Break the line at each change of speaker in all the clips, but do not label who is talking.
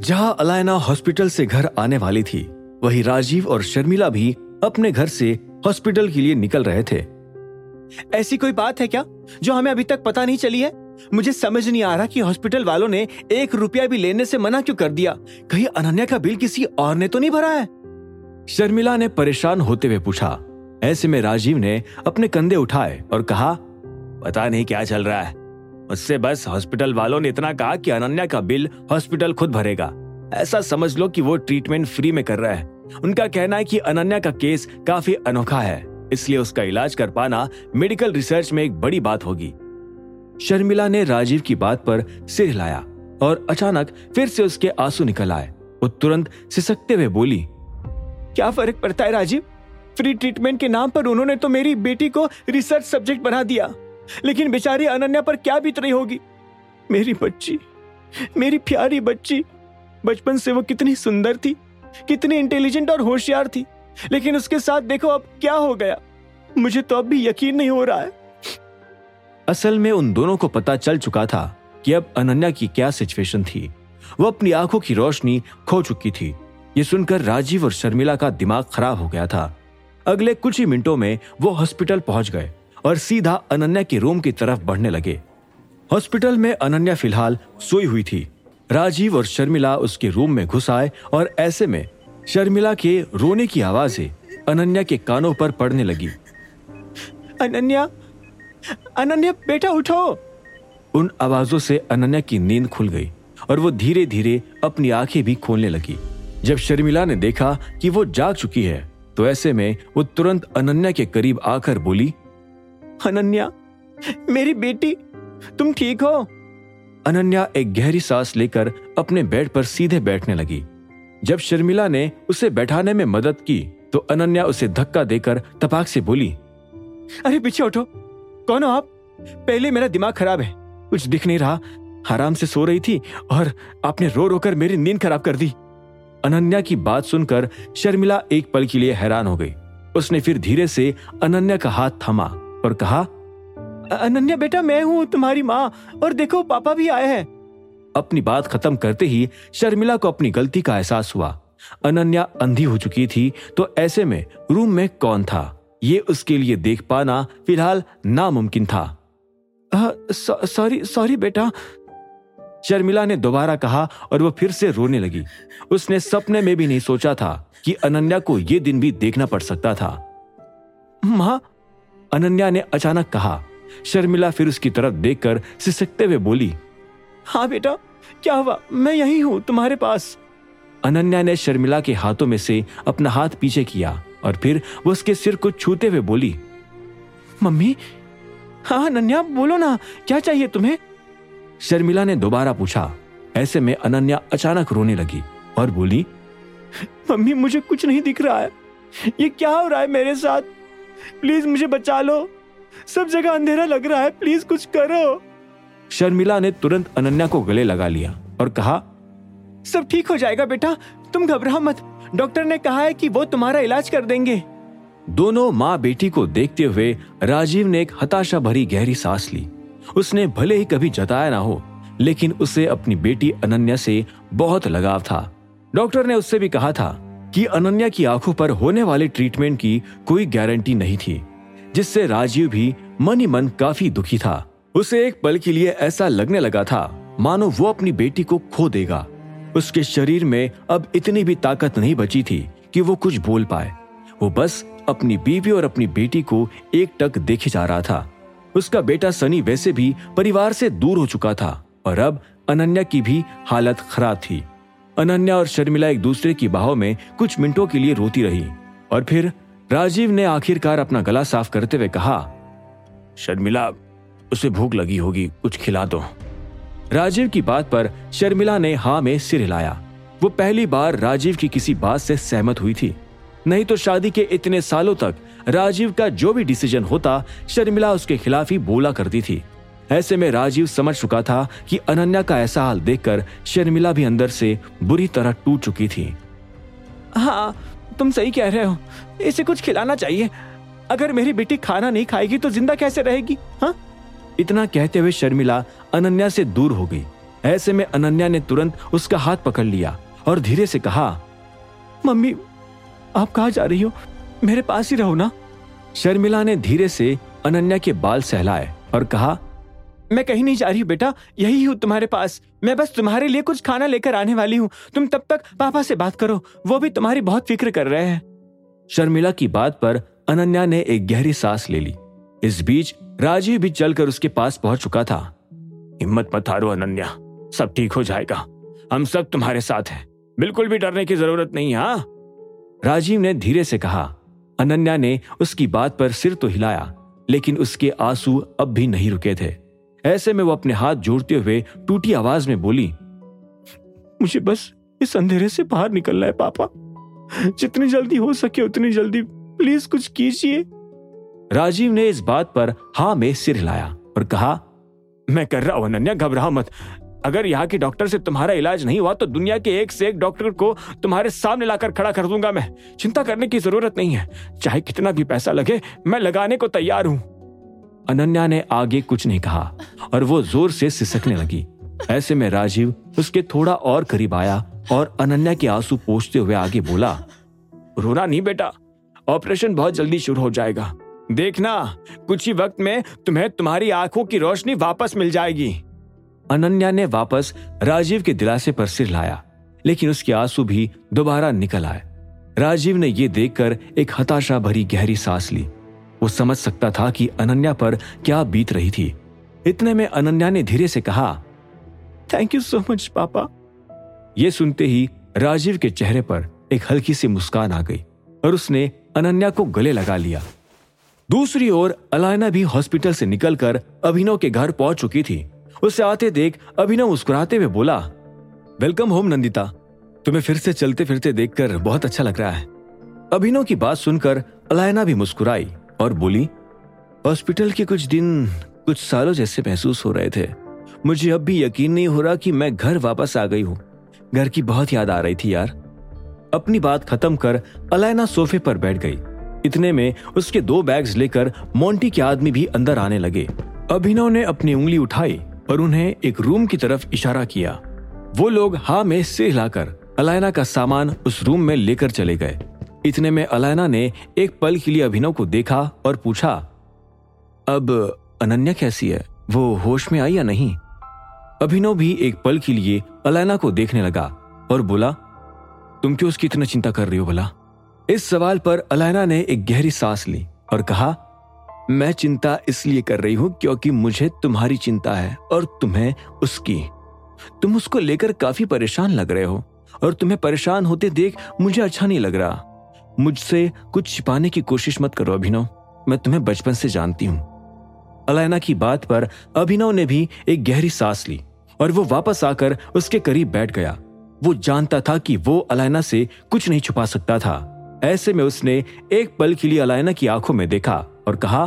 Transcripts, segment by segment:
जहाँ अलायना हॉस्पिटल से घर आने वाली थी, वही राजीव और शर्मिला भी अपने घर से हॉस्पिटल के लिए निकल रहे थे।
ऐसी कोई बात है क्या, जो हमें अभी तक पता नहीं चली है? मुझे समझ नहीं आ रहा कि हॉस्पिटल वालों ने एक रुपया भी लेने से मना क्यों कर दिया। कहीं अनन्या का बिल किसी और ने तो नहीं भरा है?
शर्मिला ने परेशान होते हुए पूछा। ऐसे में राजीव ने अपने कंधे उठाए और कहा,
पता नहीं क्या चल रहा है। मुझसे बस हॉस्पिटल वालों ने इतना कहा कि अनन्या का बिल हॉस्पिटल खुद भरेगा। ऐसा समझ लो कि वो ट्रीटमेंट फ्री में कर रहा है। उनका कहना है कि अनन्या का केस काफ़ी अनोखा है, इसलिए उसका इलाज कर पाना मेडिकल रिसर्च में एक बड़ी बात होगी।
शर्मिला ने राजीव की बात पर सिर हिलाया और अचानक फिर से उसके आँसू निकल आए। वो तुरंत सिसकते हुए बोली,
क्या फ़र्क पड़ता है राजीव? फ्री ट्रीटमेंट के नाम पर उन्होंने तो मेरी बेटी को रिसर्च सब्जेक्ट बना दिया। लेकिन बेचारी अनन्या पर क्या बीत रही होगी? मेरी बच्ची, मेरी प्यारी बच्ची। बचपन से वो कितनी सुंदर थी, कितनी इंटेलिजेंट और होशियार थी। लेकिन उसके साथ देखो अब क्या हो गया। मुझे तो अब भी यकीन नहीं हो रहा है।
असल में उन दोनों को पता चल चुका था कि अब अनन्या की क्या सिचुएशन थी। वो अपनी आँखों की रोशनी खो चुकी थी। ये सुनकर राजीव और शर्मिला का दिमाग खराब हो गया था। अगले कुछ ही मिनटों में वो हॉस्पिटल पहुँच गए। और सीधा अनन्या के रूम की तरफ़ बढ़ने लगे। हॉस्पिटल में अनन्या फ़िलहाल सोई हुई थी। राजीव और शर्मिला उसके रूम में घुस आए और ऐसे में शर्मिला के रोने की आवाज़ें अनन्या के कानों पर पड़ने लगी।
अनन्या अनन्या बेटा उठो।
उन आवाजों से अनन्या की नींद खुल गई और वो धीरे धीरे अपनी आँखें भी खोलने लगी। जब शर्मिला ने देखा कि वो जाग चुकी है तो ऐसे में वो तुरंत अनन्या के करीब आकर बोली
अनन्या मेरी बेटी तुम ठीक हो?
अनन्या एक गहरी सांस लेकर अपने बेड पर सीधे बैठने लगी। जब शर्मिला ने उसे बैठाने में मदद की तो अनन्या उसे धक्का देकर तपाक से बोली
अरे पीछे उठो। कौन हो आप? पहले मेरा दिमाग खराब है। कुछ दिख नहीं रहा। आराम से सो रही थी और आपने रो रो कर मेरी नींद खराब कर दी।
अनन्या की बात सुनकर शर्मिला एक पल के लिए हैरान हो गई। उसने फिर धीरे से अनन्या का हाथ थमा। और कहा,
अनन्या बेटा, मैं हूँ तुम्हारी माँ, और देखो, पापा भी आए हैं।
अपनी बात खत्म करते ही शर्मिला को अपनी गलती का एहसास हुआ। अनन्या अंधी हो चुकी थी तो ऐसे में रूम में कौन था? ये उसके लिए देख पाना फ़िलहाल नामुमकिन था।
सॉरी सॉरी बेटा।
शर्मिला ने दोबारा कहा और वो फिर से रोने लगी। उसने सपने में भी नहीं सोचा था कि अनन्या को यह दिन भी देखना पड़ सकता था।
माँ
अनन्या ने अचानक कहा, शर्मिला फिर उसकी तरफ़ देखकर सिसकते हुए बोली
हाँ बेटा, क्या हुआ? मैं यही हूँ, तुम्हारे पास.
अनन्या ने शर्मिला के हाथों में से अपना हाथ पीछे किया और फिर वो उसके सिर को छूते हुए बोली,
मम्मी हाँ अनन्या, बोलो ना, क्या चाहिए तुम्हें?
शर्मिला ने दोबारा पूछा। ऐसे में अनन्या अचानक रोने लगी और बोली,
मम्मी, मुझे कुछ नहीं दिख रहा है। ये क्या हो रहा है मेरे साथ? प्लीज़ मुझे बचा लो। सब जगह अंधेरा लग रहा है प्लीज़ कुछ करो।
शर्मिला ने तुरंत अनन्या को गले लगा लिया और कहा
सब ठीक हो जाएगा बेटा तुम घबराओ मत। डॉक्टर ने कहा है कि वो तुम्हारा इलाज कर देंगे।
दोनों माँ बेटी को देखते हुए राजीव ने एक हताशा भरी गहरी सांस ली। उसने भले ही कभी जताया ना हो लेकिन उसे अपनी बेटी अनन्या से बहुत लगाव था। डॉक्टर ने उससे भी कहा था कि अनन्या की आँखों पर होने वाले ट्रीटमेंट की कोई गारंटी नहीं थी, जिससे राजीव भी मन ही मन काफ़ी दुखी था। उसे एक पल के लिए ऐसा लगने लगा था, मानो वो अपनी बेटी को खो देगा। उसके शरीर में अब इतनी भी ताकत नहीं बची थी कि वो कुछ बोल पाए। वो बस अपनी बीवी और अपनी बेटी को एक टक देखे जा रहा था। उसका बेटा सनी वैसे भी परिवार से दूर हो चुका था, और अब अनन्या की भी हालत खराब थी। अनन्या और शर्मिला एक दूसरे की बाहों में कुछ मिनटों के लिए रोती रही, और फिर राजीव ने आखिरकार अपना गला साफ़ करते हुए कहा, शर्मिला, उसे भूख लगी होगी, कुछ खिला दो। राजीव की बात पर शर्मिला ने हाँ में सिर हिलाया। वो पहली बार राजीव की किसी बात से सहमत हुई थी। नहीं तो शादी के इतने सालों तक राजीव का जो भी डिसीज़न होता, शर्मिला उसके खिलाफ ही बोला करती थी। ऐसे में राजीव समझ चुका था कि अनन्या का ऐसा हाल देखकर शर्मिला भी अंदर से बुरी तरह टूट चुकी थी।
हाँ तुम सही कह रहे हो। इसे कुछ खिलाना चाहिए। अगर मेरी बेटी खाना नहीं खाएगी तो ज़िंदा कैसे रहेगी हाँ?
इतना कहते हुए शर्मिला अनन्या से दूर हो गई। ऐसे में अनन्या ने तुरंत उसका हाथ पकड़ लिया और धीरे से कहा
मम्मी आप कहा जा रही हो? मेरे पास ही रहो ना।
शर्मिला ने धीरे से अनन्या के बाल सहलाए और कहा
मैं कहीं नहीं जा रही बेटा, यही हूँ तुम्हारे पास। मैं बस तुम्हारे लिए कुछ खाना लेकर आने वाली हूँ। तुम तब तक पापा से बात करो, वो भी तुम्हारी बहुत फ़िक्र कर रहे हैं।
शर्मिला की बात पर अनन्या ने एक गहरी सांस ले ली। इस बीच राजीव भी चलकर उसके पास पहुँच चुका था। हिम्मत मत हारो अनन्या, सब ठीक हो जाएगा। हम सब तुम्हारे साथ हैं। बिल्कुल भी डरने की ज़रूरत नहीं हाँ? राजीव ने धीरे से कहा। अनन्या ने उसकी बात पर सिर तो हिलाया, लेकिन उसके आँसू अब भी नहीं रुके थे। ऐसे में वो अपने हाथ जोड़ते हुए टूटी आवाज़ में बोली,
मुझे बस इस अंधेरे से बाहर निकलना है, पापा। जितनी जल्दी हो सके उतनी जल्दी प्लीज़ कुछ कीजिए।
राजीव ने इस बात पर हाँ में सिर हिलाया और कहा, मैं कर रहा हूँ, अनन्या, घबराओ मत। अगर यहाँ के डॉक्टर से तुम्हारा इलाज नहीं हुआ तो दुनिया के एक से एक डॉक्टर को तुम्हारे सामने लाकर खड़ा कर दूँगा मैं। चिंता करने की ज़रूरत नहीं है। चाहे कितना भी पैसा लगे, मैं लगाने को तैयार हूँ। अनन्या ने आगे कुछ नहीं कहा और वो ज़ोर से सिसकने लगी। ऐसे में राजीव उसके थोड़ा और करीब आया और अनन्या के आँसू पोछते हुए आगे बोला, रोना नहीं बेटा, ऑपरेशन बहुत जल्दी शुरू हो जाएगा। देखना, कुछ ही वक्त में तुम्हें तुम्हारी आँखों की रोशनी वापस मिल जाएगी। अनन्या ने वापस राजीव के दिलासे पर सिर लाया, लेकिन उसके आँसू भी दोबारा निकल आए। राजीव ने यह देखकर एक हताशा भरी गहरी सांस ली। वो समझ सकता था कि अनन्या पर क्या बीत रही थी। इतने में अनन्या ने धीरे से कहा
थैंक यू सो मच पापा.
ये सुनते ही राजीव के चेहरे पर एक हल्की सी मुस्कान आ गई और उसने अनन्या को गले लगा लिया। दूसरी ओर अलायना भी हॉस्पिटल से निकलकर अभिनव के घर पहुँच चुकी थी। उसे आते देख अभिनव मुस्कुराते हुए बोला वेलकम होम नंदिता तुम्हें फिर से चलते फिरते देखकर बहुत अच्छा लग रहा है। अभिनव की बात सुनकर अलायना भी मुस्कुराई। और बोली, हॉस्पिटल के कुछ दिन, कुछ सालों जैसे महसूस हो रहे थे। मुझे अब भी यकीन नहीं हो रहा कि मैं घर वापस आ गई हूँ। घर की बहुत याद आ रही थी यार। अपनी बात खत्म कर अलायना सोफे पर बैठ गई। इतने में उसके दो बैग्स लेकर मोंटी के आदमी भी अंदर आने लगे। अभिनव ने अपनी उंगली उठाई और उन्हें एक रूम की तरफ़ इशारा किया। वो लोग हा में से हिलाकर अलायना का सामान उस रूम में लेकर चले गए। इतने में अलायना ने एक पल के लिए अभिनव को देखा और पूछा, अब अनन्या कैसी है? वो होश में आई या नहीं? अभिनव भी एक पल के लिए अलायना को देखने लगा और बोला, तुम क्यों उसकी इतना चिंता कर रही हो भला? इस सवाल पर अलायना ने एक गहरी सांस ली और कहा, मैं चिंता इसलिए कर रही हूँ क्योंकि मुझे तुम्हारी चिंता है और तुम्हें उसकी। तुम उसको लेकर काफ़ी परेशान लग रहे हो और तुम्हें परेशान होते देख मुझे अच्छा नहीं लग रहा। मुझसे कुछ छिपाने की कोशिश मत करो, अभिनव। मैं तुम्हें बचपन से जानती हूँ। अलायना की बात पर अभिनव ने भी एक गहरी सांस ली और वो वापस आकर उसके करीब बैठ गया। वो जानता था कि वो अलायना से कुछ नहीं छुपा सकता था। ऐसे में उसने एक पल के लिए अलायना की आँखों में देखा और कहा,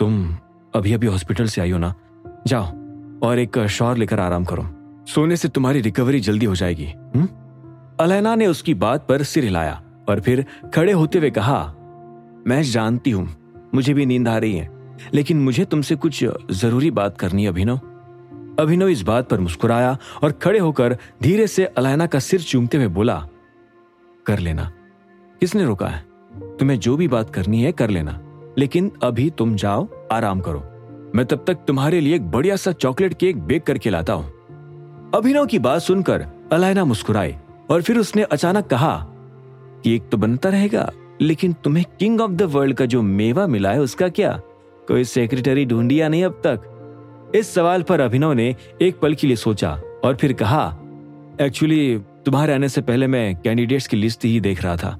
तुम अभी अभी हॉस्पिटल से आई हो ना? जाओ और एक शॉर लेकर आराम करो। सोने से तुम्हारी रिकवरी जल्दी हो जाएगी हुँ? अलायना ने उसकी बात पर सिर हिलाया। और फिर खड़े होते हुए कहा, मैं जानती हूँ, मुझे भी नींद आ रही है, लेकिन मुझे तुमसे कुछ ज़रूरी बात करनी है, अभिनव। अभिनव इस बात पर मुस्कुराया और खड़े होकर धीरे से अलायना का सिर चूमते हुए बोला, कर लेना, किसने रोका है? तुम्हें जो भी बात करनी है, कर लेना, लेकिन अभी तुम जाओ, आराम करो। मैं तब तक तुम्हारे लिए एक बढ़िया सा चॉकलेट केक बेक करके लाता हूँ। अभिनव की बात सुनकर अलायना मुस्कुराई और फिर उसने अचानक कहा केक तो बनता रहेगा, लेकिन तुम्हें किंग ऑफ़ द वर्ल्ड का जो मेवा मिला है उसका क्या? कोई सेक्रेटरी ढूंढिया नहीं अब तक। इस सवाल पर अभिनव ने एक पल के लिए सोचा और फिर कहा एक्चुअली तुम्हारे आने से पहले मैं कैंडिडेट्स की लिस्ट ही देख रहा था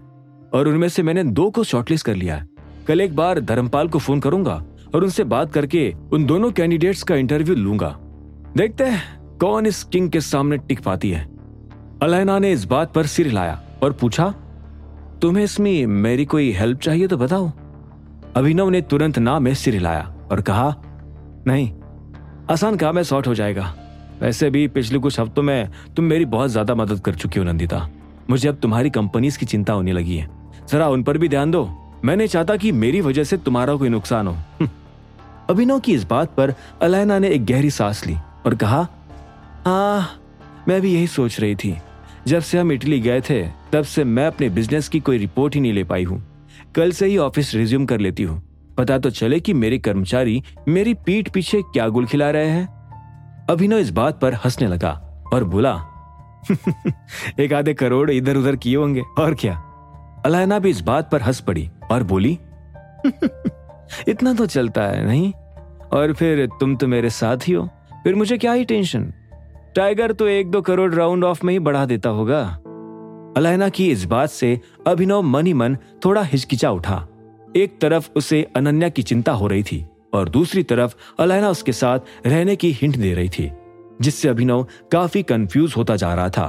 और उनमें से मैंने दो को शॉर्टलिस्ट कर लिया कल एक बार धर्मपाल को फ़ोन करूँगा और उनसे बात करके उन दोनों कैंडिडेट्स का इंटरव्यू लूँगा। देखते हैं कौन इस किंग के सामने टिक पाती है। अलैना ने इस बात पर सिर हिलाया और पूछा तुम्हें इसमें मेरी कोई हेल्प चाहिए तो बताओ। अभिनव ने तुरंत ना में सिर हिलाया और कहा, नहीं, आसान काम है सॉर्ट हो जाएगा। वैसे भी पिछले कुछ हफ्तों में तुम मेरी बहुत ज़्यादा मदद कर चुकी हो, नंदिता। मुझे अब तुम्हारी कंपनीज़ की चिंता होने लगी है। जरा उन पर भी ध्यान दो। मैं नहीं चाहता कि मेरी वजह से तुम्हारा कोई नुकसान हो। हम्म। अभिनव की इस बात पर अलैना ने एक गहरी सांस ली और कहा हाँ मैं भी यही सोच रही थी। जब से हम इटली गए थे, तब से मैं अपने बिज़नेस की कोई रिपोर्ट ही नहीं ले पाई हूँ। कल से ही ऑफ़िस रिज्यूम कर लेती हूँ। पता तो चले कि मेरे कर्मचारी मेरी पीठ पीछे क्या गुल खिला रहे हैं। अभिनव इस बात पर हंसने लगा और बोला, एक आधे करोड़ इधर उधर किए होंगे, और क्या? अलायना भी इस बात पर हंस पड़ी और बोली, इतना तो चलता है, नहीं? और फिर तुम तो मेरे साथ ही हो, फिर मुझे क्या ही टेंशन टाइगर तो एक दो करोड़ राउंड ऑफ़ में ही बढ़ा देता होगा। अलायना की इस बात से अभिनव मन ही मन थोड़ा हिचकिचा उठा। एक तरफ़ उसे अनन्या की चिंता हो रही थी और दूसरी तरफ़ अलायना उसके साथ रहने की हिंट दे रही थी, जिससे अभिनव काफ़ी कंफ्यूज होता जा रहा था।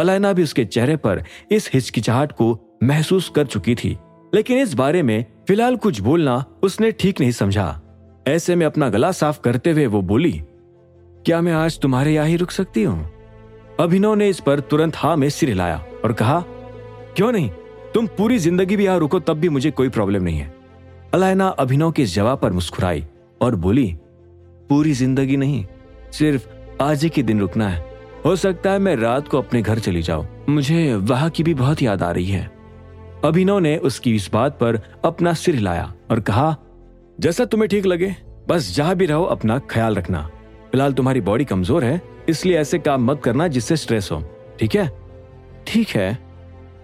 अलायना भी उसके चेहरे पर इस हिचकिचाहट को महसूस कर चुकी थी, लेकिन इस बारे में फ़िलहाल कुछ बोलना उसने ठीक नहीं समझा। ऐसे में अपना गला साफ़ करते हुए वो बोली क्या मैं आज तुम्हारे यहाँ ही रुक सकती हूँ? अभिनव ने इस पर तुरंत हाँ में सिर हिलाया और कहा, क्यों नहीं? तुम पूरी ज़िंदगी भी यहाँ रुको, तब भी मुझे कोई प्रॉब्लम नहीं है। अलायना अभिनव के जवाब पर मुस्कुराई और बोली, पूरी ज़िंदगी नहीं, सिर्फ़ आज ही के दिन रुकना है। हो सकता है मैं रात को अपने घर चली जाऊँ। मुझे वहाँ की भी बहुत याद आ रही है। अभिनव ने उसकी इस बात पर अपना सिर हिलाया और कहा, जैसा तुम्हें ठीक लगे, बस जहाँ भी रहो अपना ख्याल रखना। फ़िलहाल तुम्हारी बॉडी कमज़ोर है, इसलिए ऐसे काम मत करना जिससे स्ट्रेस हो। ठीक है? ठीक है,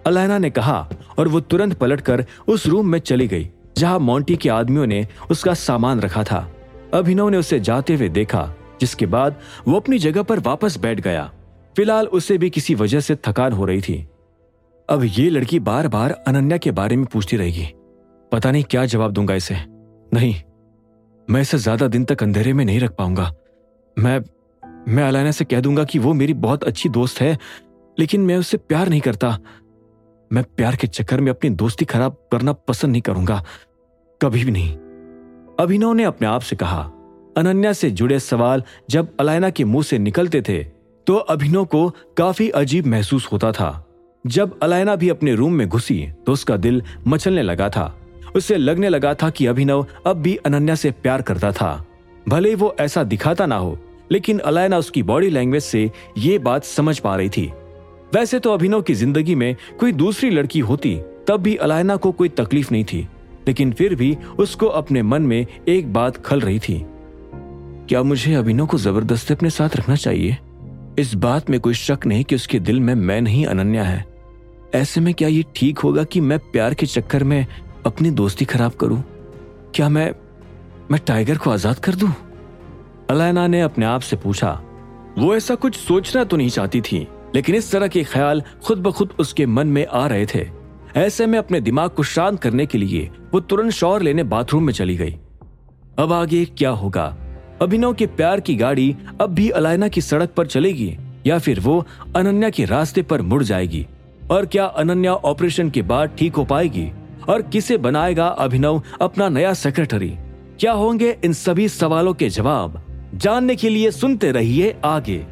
अलैना ने कहा और वो तुरंत पलटकर उस रूम में चली गई, जहाँ मोंटी के आदमियों ने उसका सामान रखा था। अभिनव ने उसे जाते हुए देखा, जिसके बाद वो अपनी जगह पर वापस बैठ गया। फ़िलहाल उसे भी किसी वजह से थकान हो रही थी। अब ये लड़की बार बार अनन्या के बारे में पूछती रहेगी। पता नहीं क्या जवाब दूँगा इसे। नहीं, मैं इसे ज़्यादा दिन तक अंधेरे में नहीं रख पाऊँगा। मैं मैं अलायना से कह दूँगा कि वो मेरी बहुत अच्छी दोस्त है, लेकिन मैं उससे प्यार नहीं करता। मैं प्यार के चक्कर में अपनी दोस्ती खराब करना पसंद नहीं करूँगा। कभी भी नहीं। अभिनव ने अपने आप से कहा, अनन्या से जुड़े सवाल जब अलायना के मुँह से निकलते थे तो अभिनव को काफ़ी अजीब महसूस होता था। जब अलायना भी अपने रूम में घुसी तो उसका दिल मचलने लगा था। उसे लगने लगा था कि अभिनव अब भी अनन्या से प्यार करता था। भले ही वो ऐसा दिखाता ना हो लेकिन अलायना उसकी बॉडी लैंग्वेज से ये बात समझ पा रही थी। वैसे तो अभिनव की ज़िंदगी में कोई दूसरी लड़की होती, तब भी अलायना को कोई तकलीफ़ नहीं थी, लेकिन फिर भी उसको अपने मन में एक बात खल रही थी। क्या मुझे अभिनव को ज़बरदस्ती अपने साथ रखना चाहिए? इस बात में कोई शक नहीं कि उसके दिल में मैं नहीं, अनन्या है। ऐसे में क्या ये ठीक होगा कि मैं प्यार के चक्कर में अपनी दोस्ती खराब करूँ? क्या मैं मैं टाइगर को आज़ाद कर दूँ? अलायना ने अपने आप से पूछा, वो ऐसा कुछ सोचना तो नहीं चाहती थी, लेकिन इस तरह के ख्याल खुद ब खुद उसके मन में आ रहे थे। ऐसे में अपने दिमाग को शांत करने के लिए वो तुरंत शौर लेने बाथरूम में चली गई। अब आगे क्या होगा? अभिनव के प्यार की गाड़ी अब भी अलायना की सड़क पर चलेगी, या फिर वो अनन्या के रास्ते पर मुड़ जाएगी? और क्या अनन्या ऑपरेशन के बाद ठीक हो पाएगी? और किसे बनाएगा अभिनव अपना नया सेक्रेटरी? क्या होंगे इन सभी सवालों के जवाब? जानने के लिए सुनते रहिए आगे।